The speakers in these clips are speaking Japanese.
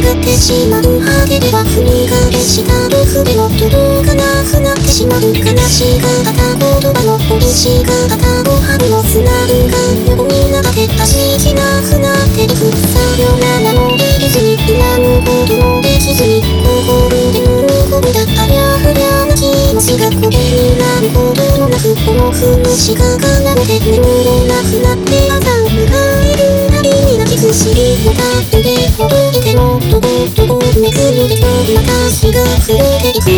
願ってしまうハゲでは振り返したる筆の届かなくなってしまう悲しがった言葉の美しがったご飯のスナルが横に流れたしきなくなっていくさよならもできずに恨むこともできずに心で喜ぶだったりゃふりゃな気持ちがこれになることもなくこの風しかがなので眠れなくなって朝を迎えに泣きくしりもたってでほどいてもとぼとぼめくるでまた日が暮れていく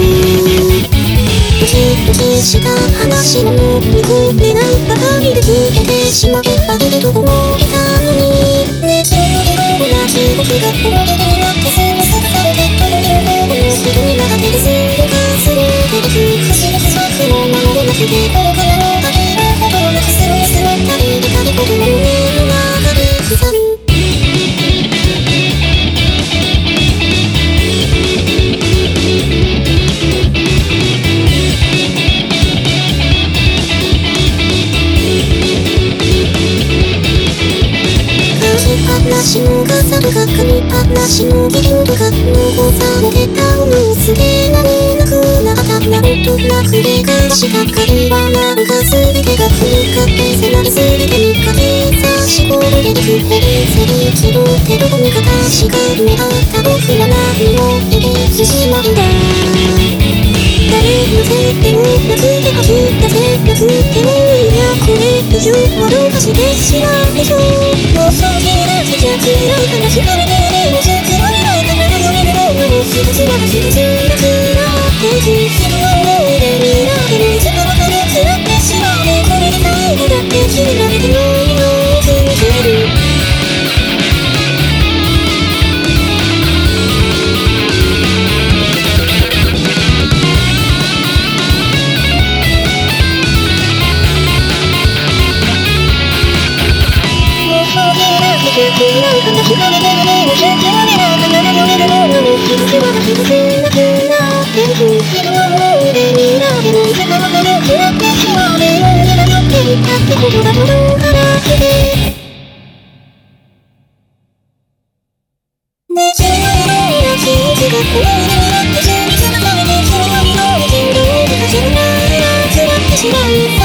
ドキドキした話も見込めないばかりで消えてしまえばいいと思ってたのにね君のような記憶がこの手になってすぐすぐされてこの両方の人になってすぐかすれていく不思議不足のままでなくてこれからの傘とか紙話のギリとか残されてた思いすげ何なくなったなことなくで返しがかりはなんか全てが振り返って迫り全てにかけさしこれでくへりせり気取ってどこにか確かった僕は何を入れてしまうんだ誰のせいでもなくて走ったせなくてもいやこれ以上はどうかしてしまうでしょうきなきじゃ辛い悲しかれてでもずっと未来から望めるものも一つまだ一つなくなってき自分の気がめてもねえしゃけられなくならのれるなのに気づけば気づけなくなってくすぐ思い出になれないさままで出会ってしまうね夜が乗っていたってことだとの話でねじれない気づかせなって準備するためにその身の人類が自分らが集まってしまう